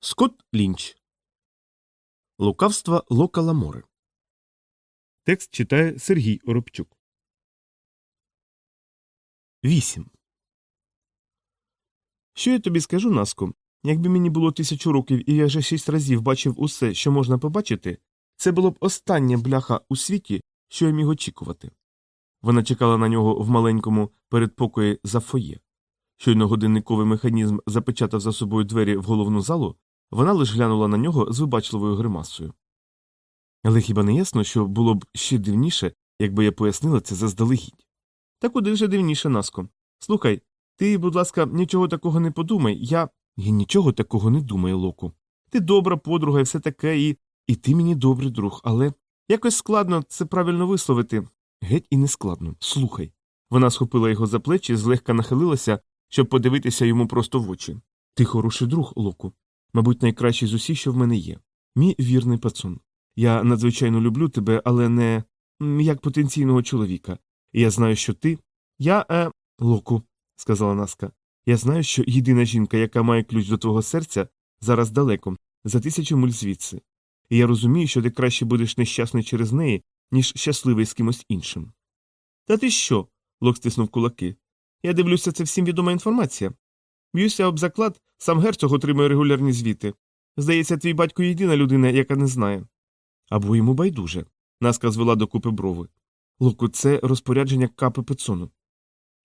Скотт Лінч. Лукавства Лока Ламори. Текст читає Сергій Оробчук. 8. Що я тобі скажу, Наско? Якби мені було тисячу років і я вже шість разів бачив усе, що можна побачити, це було б останнє бляха у світі, що я міг очікувати. Вона чекала на нього в маленькому передпокої за фоє. Щойно годинниковий механізм запечатав за собою двері в головну залу, вона лиш глянула на нього з вибачливою гримасою. Але хіба не ясно, що було б ще дивніше, якби я пояснила це заздалегідь? Та куди вже дивніше, Наско. Слухай, ти, будь ласка, нічого такого не подумай, я. Я нічого такого не думаю, Локу. Ти добра подруга і все таке, і. І ти мені добрий друг, але якось складно це правильно висловити. Геть і не складно. Слухай. Вона схопила його за плечі, злегка нахилилася, щоб подивитися йому просто в очі. Ти хороший друг, Локу. Мабуть, найкращий з усіх, що в мене є. Мій вірний пацун. Я надзвичайно люблю тебе, але не як потенційного чоловіка. Я знаю, що ти. Я, е. Локу, сказала Наска. Я знаю, що єдина жінка, яка має ключ до твого серця, зараз далеко, за тисячу миль звідси. І я розумію, що ти краще будеш нещасний через неї, ніж щасливий з кимось іншим. Та ти що? Лок стиснув кулаки. Я дивлюся, це всім відома інформація. Б'юся об заклад, сам герцог отримує регулярні звіти. Здається, твій батько єдина людина, яка не знає. Або йому байдуже. Наска звела до купи брови. Луку, це розпорядження капи Пецону.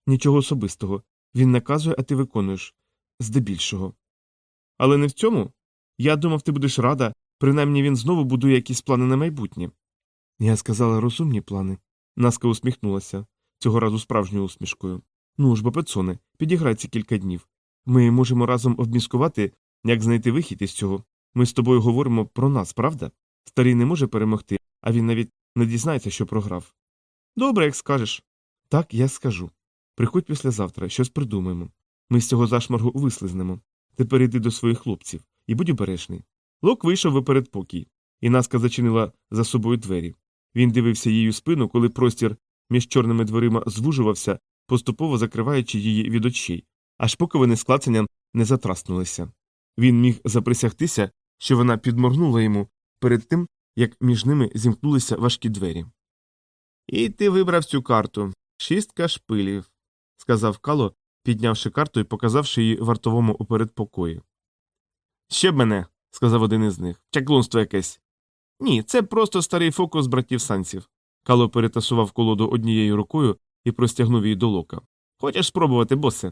Нічого особистого. Він наказує, а ти виконуєш. Здебільшого. Але не в цьому. Я думав, ти будеш рада, принаймні він знову будує якісь плани на майбутнє. Я сказала розумні плани. Наска усміхнулася, цього разу справжньою усмішкою. Ну ж бо, Пецоне, підіграй ці кілька днів. Ми можемо разом обміскувати, як знайти вихід із цього. Ми з тобою говоримо про нас, правда? Старий не може перемогти, а він навіть не дізнається, що програв. Добре, як скажеш. Так, я скажу. Приходь післязавтра, щось придумаємо. Ми з цього зашмаргу вислизнемо. Тепер йди до своїх хлопців і будь обережний. Лок вийшов у передпокій, і наска зачинила за собою двері. Він дивився її спину, коли простір між чорними дверима звужувався, поступово закриваючи її від очей, аж поки вони з клацанням не затраснулися. Він міг заприсягтися, що вона підморгнула йому перед тим, як між ними зімкнулися важкі двері. І ти вибрав цю карту шістка шпилів, сказав Кало, піднявши карту і показавши її вартовому у передпокої. Ще б мене, сказав один із них. Чаклунство якесь. Ні, це просто старий фокус братів санців. Кало перетасував колоду однією рукою і простягнув її до лока. Хочеш спробувати, босе?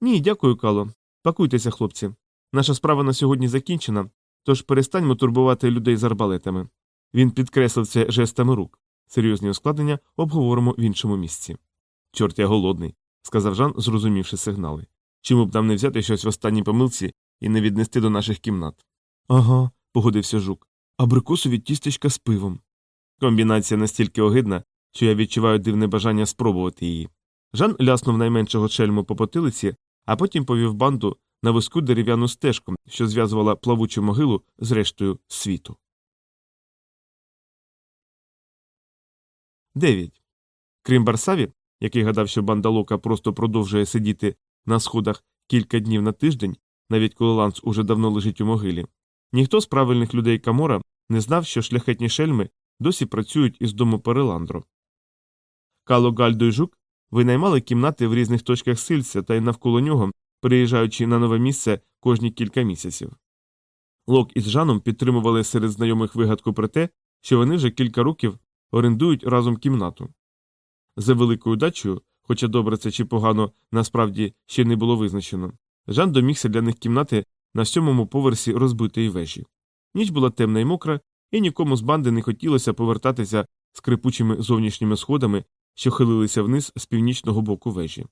Ні, дякую, Кало. Пакуйтеся, хлопці. Наша справа на сьогодні закінчена, тож перестаньмо турбувати людей з арбалетами. Він підкреслив це жестами рук. Серйозні ускладнення обговоримо в іншому місці. Чорт я голодний, сказав Жан, зрозумівши сигнали. Чому б нам не взяти щось в останній помилці і не віднести до наших кімнат? Ага, погодився жук. Абрикосові тістечка з пивом. Комбінація настільки огидна, що я відчуваю дивне бажання спробувати її. Жан ляснув найменшого чельму по потилиці, а потім повів банду на вузьку дерев'яну стежку, що зв'язувала плавучу могилу з рештою світу. 9. Крім Барсаві, який гадав, що банда Лока просто продовжує сидіти на сходах кілька днів на тиждень, навіть коли Ланс уже давно лежить у могилі, ніхто з правильних людей Камора не знав, що шляхетні шельми досі працюють із дому Переландро. Кало Гальдо і Жук винаймали кімнати в різних точках сильця та й навколо нього, переїжджаючи на нове місце кожні кілька місяців. Лок із Жаном підтримували серед знайомих вигадку про те, що вони вже кілька років орендують разом кімнату. За великою дачею, хоча добре це чи погано насправді ще не було визначено, Жан домігся для них кімнати на сьомому поверсі розбитої вежі. Ніч була темна і мокра, і нікому з банди не хотілося повертатися скрипучими зовнішніми сходами, що хилилися вниз з північного боку вежі.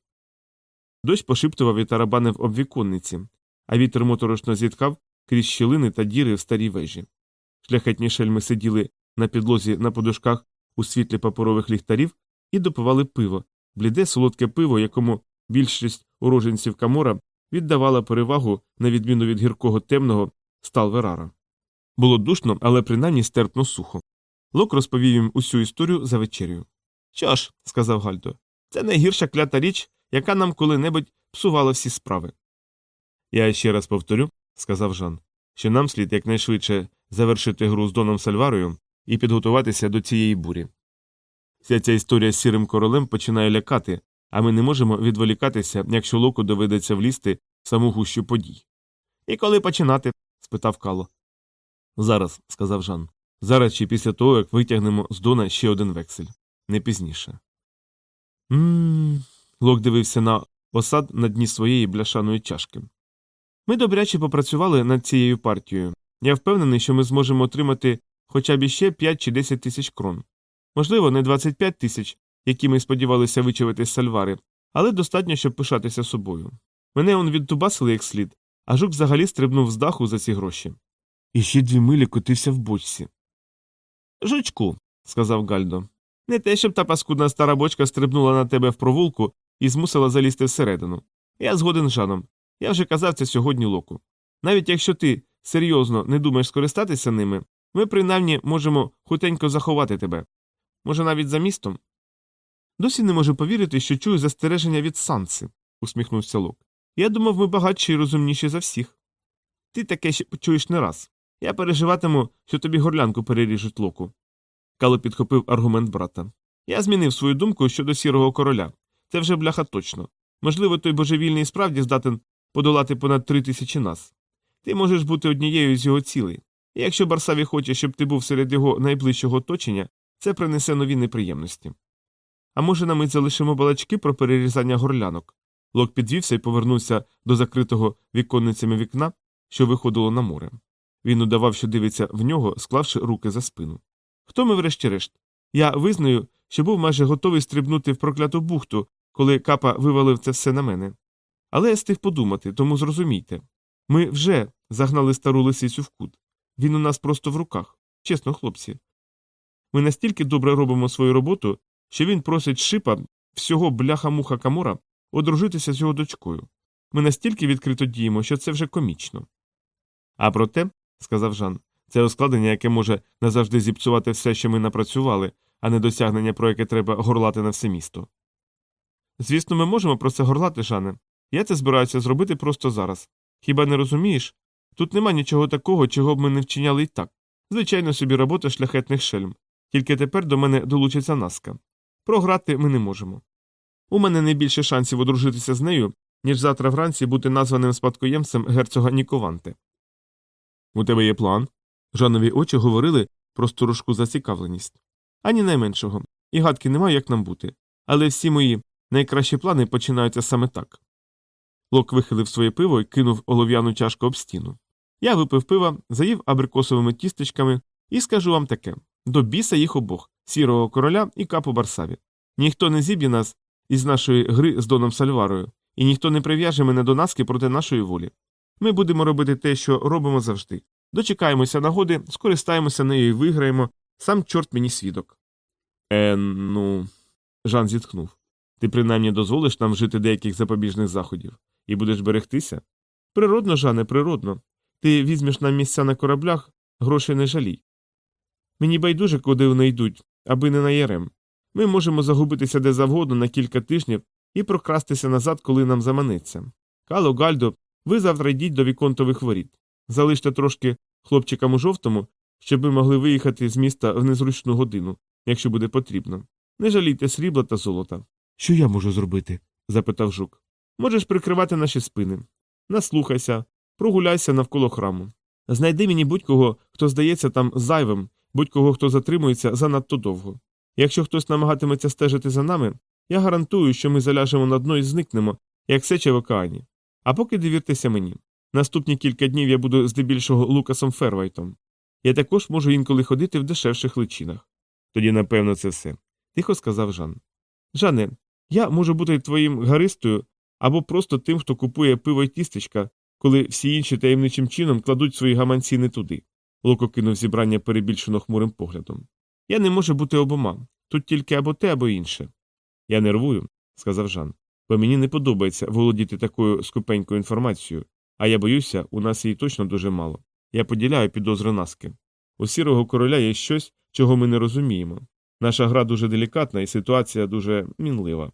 Дощ пошиптував і тарабанив об віконниці, а вітер моторошно зіткав крізь щілини та діри в старій вежі. Шляхетні шельми сиділи на підлозі на подушках у світлі паперових ліхтарів і допивали пиво, бліде солодке пиво, якому більшість уроженців Камора віддавала перевагу на відміну від гіркого темного сталверара. Було душно, але принаймні стерпно сухо. Лок розповів їм усю історію за вечерю. Що ж, сказав Гальдо, це найгірша клята річ, яка нам коли-небудь псувала всі справи. Я ще раз повторю, сказав Жан. що нам слід якнайшвидше завершити гру з Доном Сальварою і підготуватися до цієї бурі. Вся ця історія з сірим королем починає лякати, а ми не можемо відволікатися, якщо локу доведеться влізти в саму гущу подій. І коли починати? спитав Кало. Зараз, сказав Жан. Зараз чи після того, як витягнемо з Дона ще один вексель. Не пізніше. Мм. Лок дивився на осад на дні своєї бляшаної чашки. Ми добряче попрацювали над цією партією. Я впевнений, що ми зможемо отримати хоча б іще 5 чи 10 тисяч крон. Можливо, не 25 тисяч, які ми сподівалися вичавити з сальвари, але достатньо, щоб пишатися собою. Мене он відтубасили як слід, а жук взагалі стрибнув з даху за ці гроші. І ще дві милі котився в бочці. Жучку, сказав Гальдо. Не те, щоб та паскудна стара бочка стрибнула на тебе в провулку і змусила залізти всередину. Я згоден з Жаном. Я вже казав це сьогодні локу. Навіть якщо ти серйозно не думаєш скористатися ними, ми принаймні можемо хутенько заховати тебе. Може, навіть за містом? Досі не можу повірити, що чую застереження від Санси, усміхнувся Лок. Я думав, ми багатші і розумніші за всіх. Ти таке ще почуєш не раз. Я переживатиму, що тобі горлянку переріжуть локу. Кало підхопив аргумент брата. Я змінив свою думку щодо сірого короля. Це вже бляха точно. Можливо, той божевільний справді здатен подолати понад три тисячі нас. Ти можеш бути однією з його цілей. І якщо Барсаві хоче, щоб ти був серед його найближчого оточення, це принесе нові неприємності. А може, на мить залишимо балачки про перерізання горлянок. Лок підвівся і повернувся до закритого віконницями вікна, що виходило на море. Він удавав, що дивиться в нього, склавши руки за спину. Хто ми, врешті-решт? Я визнаю, що був майже готовий стрибнути в прокляту бухту, коли капа вивалив це все на мене. Але я стиг подумати, тому зрозумійте ми вже загнали стару лисицю в кут. Він у нас просто в руках. Чесно, хлопці. Ми настільки добре робимо свою роботу, що він просить шипа всього бляха-муха Камора одружитися з його дочкою. Ми настільки відкрито діємо, що це вже комічно. А проте, сказав Жан, це розкладення, яке може назавжди зіпсувати все, що ми напрацювали, а не досягнення, про яке треба горлати на все місто. Звісно, ми можемо про це горлати, Жане. Я це збираюся зробити просто зараз. Хіба не розумієш? Тут нема нічого такого, чого б ми не вчиняли й так. Звичайно, собі робота шляхетних шельм. Тільки тепер до мене долучиться наска. Програти ми не можемо. У мене не більше шансів одружитися з нею, ніж завтра вранці бути названим спадкоємцем герцога Нікованте. У тебе є план? Жанові очі говорили про сторожку зацікавленість. Ані найменшого. І гадки немає, як нам бути. Але всі мої найкращі плани починаються саме так. Лок вихилив своє пиво і кинув олов'яну чашку об стіну. Я випив пива, заїв абрикосовими тістечками і скажу вам таке до біса їх обох сірого короля і капу Барсаві. Ніхто не зіб'є нас із нашої гри з Доном Сальварою, і ніхто не прив'яже мене до наски проти нашої волі. Ми будемо робити те, що робимо завжди. Дочекаємося нагоди, скористаємося нею і виграємо, сам чорт мені свідок. Е, ну. Жан зітхнув. Ти принаймні дозволиш нам вжити деяких запобіжних заходів і будеш берегтися? Природно, Жане, природно. Ти візьмеш нам місця на кораблях, грошей не жалій. Мені байдуже, куди вони йдуть, аби не на ярем. Ми можемо загубитися де завгодно на кілька тижнів і прокрастися назад, коли нам заманеться. Кало, Гальдо, ви завтра йдіть до віконтових воріт. Залиште трошки хлопчикам у жовтому, щоб ви могли виїхати з міста в незручну годину, якщо буде потрібно. Не жалійте срібла та золота. Що я можу зробити? запитав жук. Можеш прикривати наші спини. Наслухайся, прогуляйся навколо храму. Знайди мені будь-кого, хто здається там зайвим, будь-кого, хто затримується занадто довго. Якщо хтось намагатиметься стежити за нами, я гарантую, що ми заляжемо на дно і зникнемо, як сеча в океані. А поки довіртеся мені. Наступні кілька днів я буду здебільшого Лукасом Фервайтом. Я також можу інколи ходити в дешевших личинах. Тоді, напевно, це все, тихо сказав Жан. Жане, я можу бути твоїм гаристою або просто тим, хто купує пиво й тістечка, коли всі інші таємничим чином кладуть свої гаманці не туди. Локо кинув зібрання перебільшено хмурим поглядом. Я не можу бути обома. Тут тільки або те, або інше. Я нервую, сказав Жан, бо мені не подобається володіти такою скупенькою інформацією, а я боюся, у нас її точно дуже мало. Я поділяю підозри наски. У сірого короля є щось, чого ми не розуміємо. Наша гра дуже делікатна і ситуація дуже мінлива.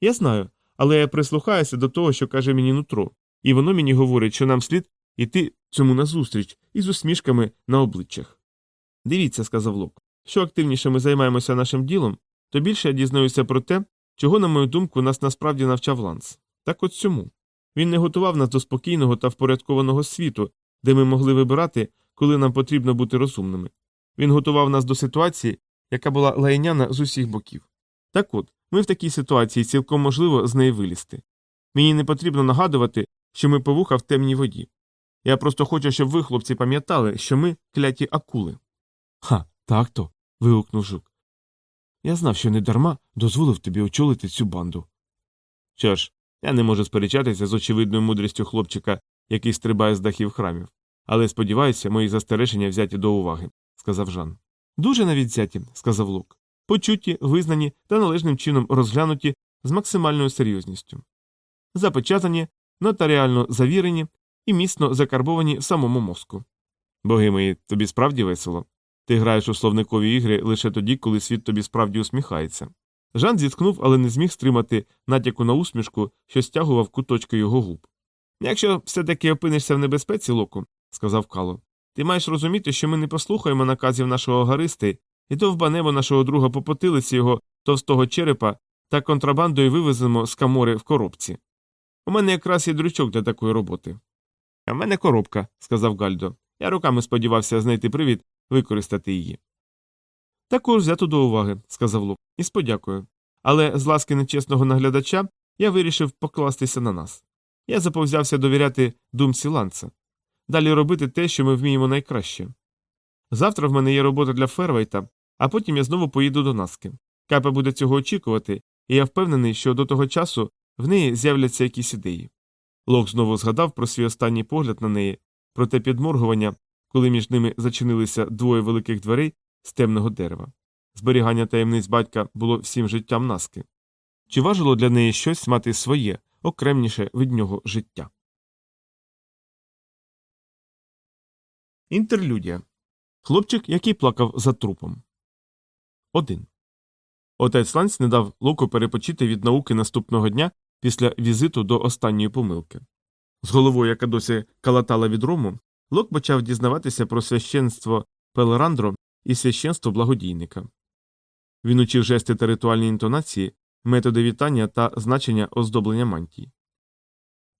Я знаю, але я прислухаюся до того, що каже мені нутро, і воно мені говорить, що нам слід іти цьому назустріч із усмішками на обличчях. Дивіться, сказав Лок, що активніше ми займаємося нашим ділом, то більше я дізнаюся про те, чого, на мою думку, нас насправді навчав Ланс. Так от цьому. Він не готував нас до спокійного та впорядкованого світу, де ми могли вибирати, коли нам потрібно бути розумними. Він готував нас до ситуації, яка була лайняна з усіх боків. Так от, ми в такій ситуації цілком можливо з неї вилізти. Мені не потрібно нагадувати, що ми повуха в темній воді. Я просто хочу, щоб ви, хлопці, пам'ятали, що ми кляті акули. Ха, так то. вигукнув жук. Я знав, що не дарма дозволив тобі очолити цю банду. Що ж, я не можу сперечатися з очевидною мудрістю хлопчика, який стрибає з дахів храмів, але сподіваюся, мої застереження взяті до уваги, сказав Жан. Дуже навіть взяті, сказав Лук. Почуті, визнані та належним чином розглянуті з максимальною серйозністю. Запечатані, нотаріально завірені і міцно закарбовані в самому мозку. Боги мої, тобі справді весело. Ти граєш у словникові ігри лише тоді, коли світ тобі справді усміхається. Жан зіткнув, але не зміг стримати натяку на усмішку, що стягував куточки його губ. Якщо все таки опинишся в небезпеці, Локу, сказав Кало, ти маєш розуміти, що ми не послухаємо наказів нашого гаристи і довбанемо нашого друга по потилиці його товстого черепа та контрабандою вивеземо з камори в коробці. У мене якраз є дрючок для такої роботи. А в мене коробка, сказав Гальдо. Я руками сподівався знайти привід використати її. Також взято до уваги, сказав Лук, і сподякую. Але з ласки нечесного наглядача я вирішив покластися на нас. Я заповзявся довіряти думці ланца. Далі робити те, що ми вміємо найкраще. Завтра в мене є робота для Фервейта, а потім я знову поїду до Наски. Капа буде цього очікувати, і я впевнений, що до того часу в неї з'являться якісь ідеї. Лок знову згадав про свій останній погляд на неї, про те підморгування, коли між ними зачинилися двоє великих дверей з темного дерева. Зберігання таємниць батька було всім життям наски. Чи важило для неї щось мати своє, окремніше від нього життя? Інтерлюдія. Хлопчик, який плакав за трупом. 1. Отець Ланс не дав Локу перепочити від науки наступного дня після візиту до останньої помилки. З головою, яка досі калатала від рому, Лок почав дізнаватися про священство Пелерандро і священство благодійника. Він учив жести та ритуальні інтонації, методи вітання та значення оздоблення мантії.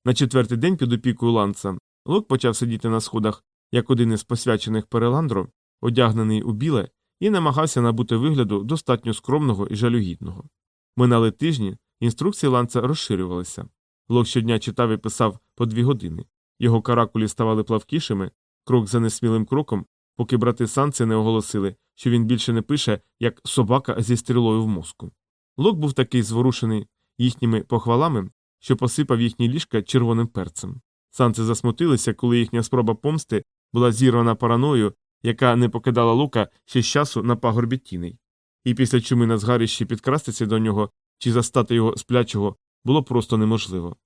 На четвертий день під опікою ланца Лок почав сидіти на сходах як один із посвячених Переландро, одягнений у біле, і намагався набути вигляду достатньо скромного і жалюгідного. Минали тижні, інструкції ланца розширювалися. Лок щодня читав і писав по дві години. Його каракулі ставали плавкішими, крок за несмілим кроком, поки брати санці не оголосили, що він більше не пише, як собака зі стрілою в мозку. Лок був такий зворушений їхніми похвалами, що посипав їхні ліжка червоним перцем. Санці засмутилися, коли їхня спроба помсти була зірвана параною, яка не покидала лука ще з часу на пагорбі тіней. І після чуми на згарищі підкрастися до нього чи застати його сплячого було просто неможливо.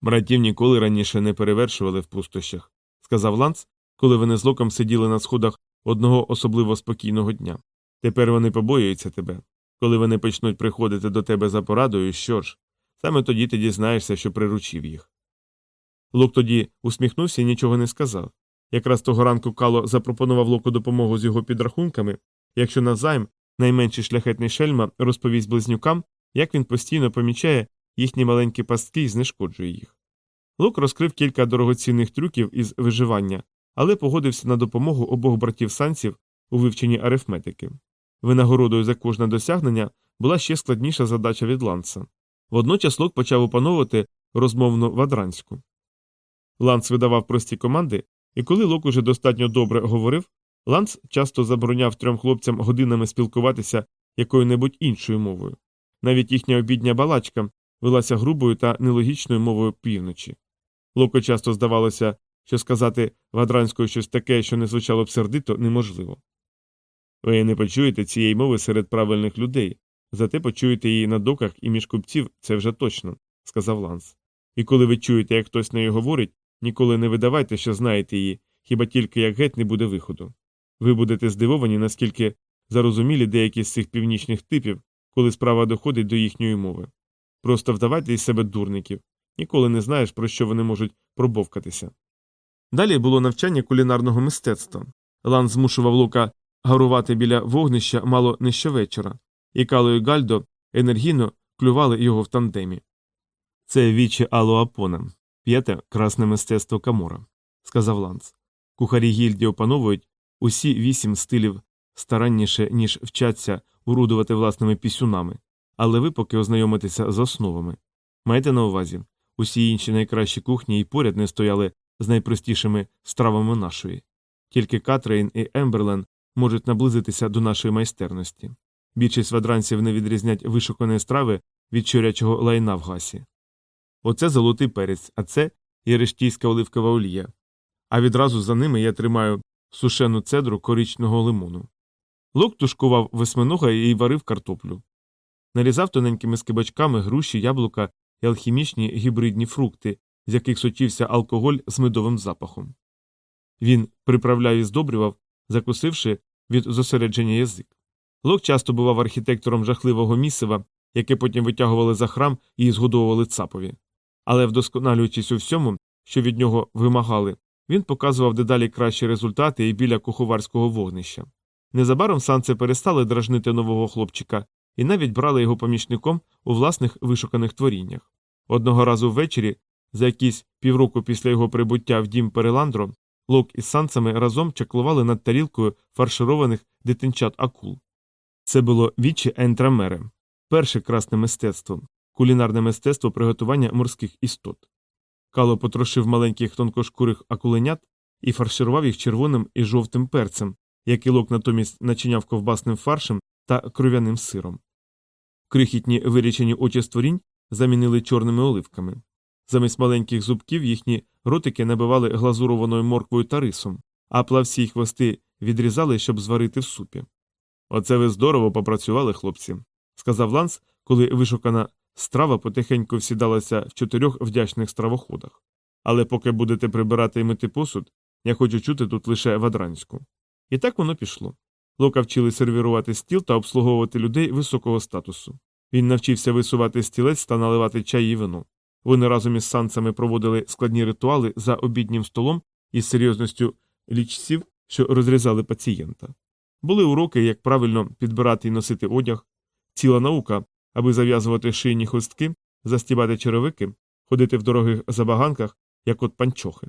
Братів ніколи раніше не перевершували в пустощах, сказав Ланц, коли вони з локом сиділи на сходах одного особливо спокійного дня. Тепер вони побоюються тебе. Коли вони почнуть приходити до тебе за порадою, що ж, саме тоді ти дізнаєшся, що приручив їх. Лок тоді усміхнувся і нічого не сказав. Якраз того ранку Кало запропонував Локу допомогу з його підрахунками, якщо назайм найменший шляхетний шельма розповість близнюкам, як він постійно помічає їхні маленькі пастки і знешкоджує їх. Лук розкрив кілька дорогоцінних трюків із виживання, але погодився на допомогу обох братів санців у вивченні арифметики. Винагородою за кожне досягнення була ще складніша задача від ланса. Водночас Лук почав опановувати розмовну вадранську. Ланс видавав прості команди, і коли Лок уже достатньо добре говорив, Ланс часто забороняв трьом хлопцям годинами спілкуватися якою-небудь іншою мовою. Навіть їхня обідня балачка велася грубою та нелогічною мовою півночі. Локо часто здавалося, що сказати вадранською щось таке, що не звучало б сердито, неможливо. Ви не почуєте цієї мови серед правильних людей, зате почуєте її на доках і між купців, це вже точно, сказав Ланс. І коли ви чуєте, як хтось нею говорить, ніколи не видавайте, що знаєте її, хіба тільки як геть не буде виходу. Ви будете здивовані, наскільки зарозумілі деякі з цих північних типів, коли справа доходить до їхньої мови. Просто вдавайте із себе дурників, ніколи не знаєш, про що вони можуть пробовкатися. Далі було навчання кулінарного мистецтва. Лан змушував Лука гарувати біля вогнища мало не щовечора, і Кало і Гальдо енергійно клювали його в тандемі. Це вічі Алоапона, п'яте красне мистецтво Камора, сказав Ланс. Кухарі гільдії опановують усі вісім стилів старанніше, ніж вчаться урудувати власними пісюнами, але ви поки ознайомитеся з основами. Майте на увазі, усі інші найкращі кухні і поряд не стояли з найпростішими стравами нашої. Тільки Катрейн і Емберлен можуть наблизитися до нашої майстерності. Більшість вадранців не відрізнять вишуканої страви від тхорячого лайна в гасі. Оце золотий перець, а це єрештійська оливкова олія. А відразу за ними я тримаю сушену цедру коричного лимону. Лук тушкував восьминога і варив картоплю. Нарізав тоненькими скибачками груші, яблука і алхімічні гібридні фрукти, з яких сочився алкоголь з медовим запахом. Він приправляв і здобрював, закусивши від зосередження язик. Лок часто бував архітектором жахливого місива, яке потім витягували за храм і згодовували цапові. Але, вдосконалюючись у всьому, що від нього вимагали, він показував дедалі кращі результати і біля куховарського вогнища. Незабаром санце перестали дражнити нового хлопчика і навіть брали його помічником у власних вишуканих творіннях. Одного разу ввечері, за якісь півроку після його прибуття в дім Переландро, Лок із санцами разом чаклували над тарілкою фаршированих дитинчат акул. Це було вічі ентрамере, перше красне мистецтво, кулінарне мистецтво приготування морських істот. Кало потрошив маленьких тонкошкурих акуленят і фарширував їх червоним і жовтим перцем, який лок натомість начиняв ковбасним фаршем та кров'яним сиром. Крихітні вирічені очі створінь замінили чорними оливками. Замість маленьких зубків їхні ротики набивали глазурованою морквою та рисом, а плавсі й хвости відрізали, щоб зварити в супі. Оце ви здорово попрацювали, хлопці, сказав Ланс, коли вишукана страва потихеньку всідалася в чотирьох вдячних стравоходах. Але поки будете прибирати і мити посуд, я хочу чути тут лише вадранську. І так воно пішло. Лока вчили сервірувати стіл та обслуговувати людей високого статусу. Він навчився висувати стілець та наливати чай і вино. Вони разом із санцями проводили складні ритуали за обіднім столом із серйозністю лічців, що розрізали пацієнта. Були уроки, як правильно підбирати і носити одяг, ціла наука, аби зав'язувати шийні хустки, застібати черевики, ходити в дорогих забаганках, як от панчохи.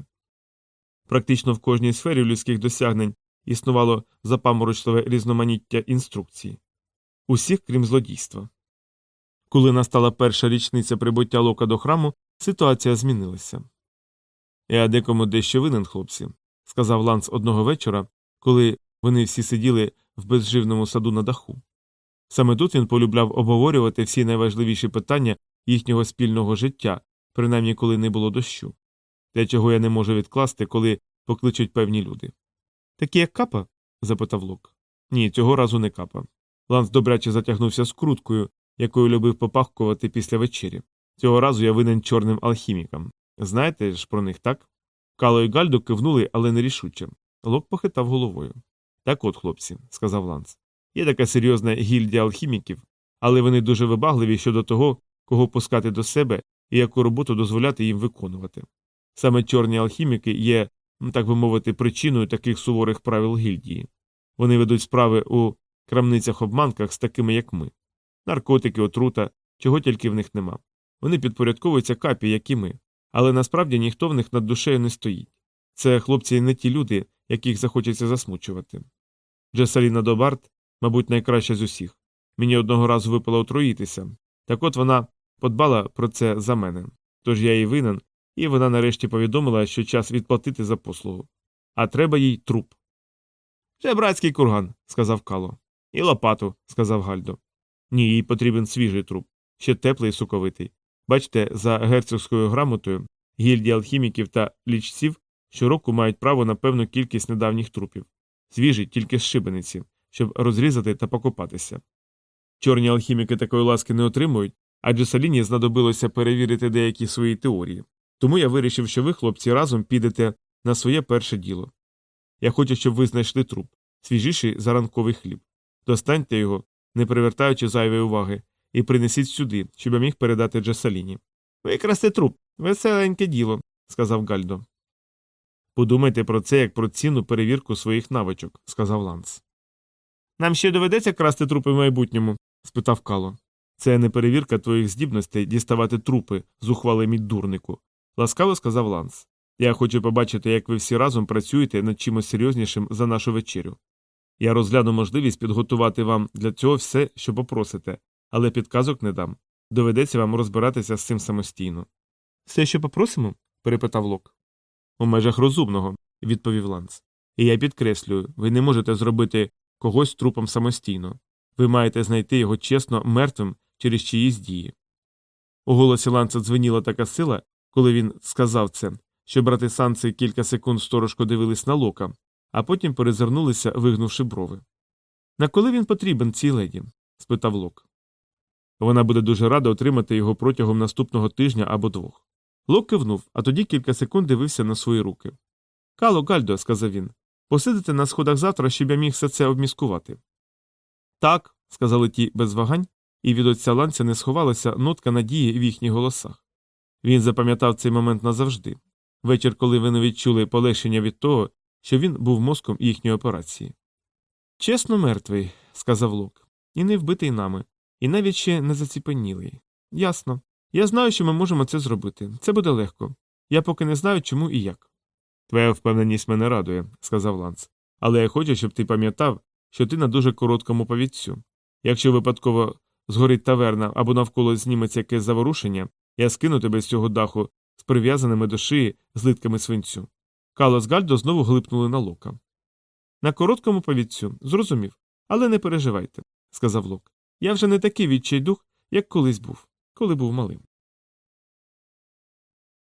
Практично в кожній сфері людських досягнень існувало запаморочливе різноманіття інструкцій. Усіх, крім злодійства. Коли настала перша річниця прибуття лока до храму, ситуація змінилася. Я декому дещо винен, хлопці, сказав Ланс одного вечора, коли вони всі сиділи в безживному саду на даху. Саме тут він полюбляв обговорювати всі найважливіші питання їхнього спільного життя, принаймні коли не було дощу. Те, чого я не можу відкласти, коли покличуть певні люди. Такі як капа? запитав Лок. Ні, цього разу не капа. Ланс добряче затягнувся скруткою, якою любив попахкувати після вечері. Цього разу я винен чорним алхімікам. Знаєте ж про них, так? Кало і Гальдо кивнули, але нерішуче. Лок похитав головою. Так от, хлопці, сказав Ланс. Є така серйозна гільдія алхіміків, але вони дуже вибагливі щодо того, кого пускати до себе і яку роботу дозволяти їм виконувати. Саме чорні алхіміки є, так би мовити, причиною таких суворих правил гільдії. Вони ведуть справи у крамницях обманках з такими, як ми. Наркотики, отрута, чого тільки в них нема. Вони підпорядковуються капі, як і ми, але насправді ніхто в них над душею не стоїть. Це хлопці не ті люди, яких захочеться засмучувати. Джесаліна Добарт, мабуть, найкраща з усіх. Мені одного разу випало отруїтися. Так от вона подбала про це за мене. Тож я їй винен, і вона нарешті повідомила, що час відплатити за послугу. А треба їй труп. Жебрацький курган, сказав Кало. І лопату, сказав Гальдо. Ні, їй потрібен свіжий труп, ще теплий і суковитий. Бачите, за герцогською грамотою гільдії алхіміків та лічців щороку мають право на певну кількість недавніх трупів, свіжі тільки з шибениці, щоб розрізати та покопатися. Чорні алхіміки такої ласки не отримують, адже Саліні знадобилося перевірити деякі свої теорії. Тому я вирішив, що ви, хлопці, разом підете на своє перше діло. Я хочу, щоб ви знайшли труп, свіжіший за ранковий хліб. Достаньте його, не привертаючи зайвої уваги, і принесіть сюди, щоб я міг передати Джесаліні. Викрасти труп, веселеньке діло, сказав Гальдо. Подумайте про це як про цінну перевірку своїх навичок, сказав Ланс. Нам ще доведеться красти трупи в майбутньому? спитав Кало. Це не перевірка твоїх здібностей діставати трупи, зухвалий мій дурнику, ласкаво сказав Ланс. Я хочу побачити, як ви всі разом працюєте над чимось серйознішим за нашу вечерю. Я розгляну можливість підготувати вам для цього все, що попросите, але підказок не дам. Доведеться вам розбиратися з цим самостійно. Все, що попросимо? перепитав Лок. У межах розумного, відповів Ланс. І я підкреслюю, ви не можете зробити когось трупом самостійно. Ви маєте знайти його чесно мертвим через чиїсь дії. У голосі Ланса дзвеніла така сила, коли він сказав це, що брати санці кілька секунд сторожко дивились на лока, а потім перезирнулися, вигнувши брови. На коли він потрібен цій леді? спитав Лок. Вона буде дуже рада отримати його протягом наступного тижня або двох. Лок кивнув, а тоді кілька секунд дивився на свої руки. Кало, Гальдо, сказав він, посидите на сходах завтра, щоб я міг все це обміскувати. Так, сказали ті без вагань, і від отця ланця не сховалася нотка надії в їхніх голосах. Він запам'ятав цей момент назавжди вечір, коли вони відчули полегшення від того, що він був мозком їхньої операції. Чесно, мертвий, сказав Лок, і не вбитий нами, і навіть ще не заціпенілий. Ясно. Я знаю, що ми можемо це зробити. Це буде легко. Я поки не знаю, чому і як. Твоя впевненість мене радує, сказав Ланс. Але я хочу, щоб ти пам'ятав, що ти на дуже короткому повідцю. Якщо випадково згорить таверна або навколо зніметься якесь заворушення, я скину тебе з цього даху з прив'язаними до шиї злитками свинцю. Кало з Гальдо знову глипнули на лока. На короткому повідцю, зрозумів. Але не переживайте, сказав Лок. Я вже не такий відчайдух, як колись був, коли був малим.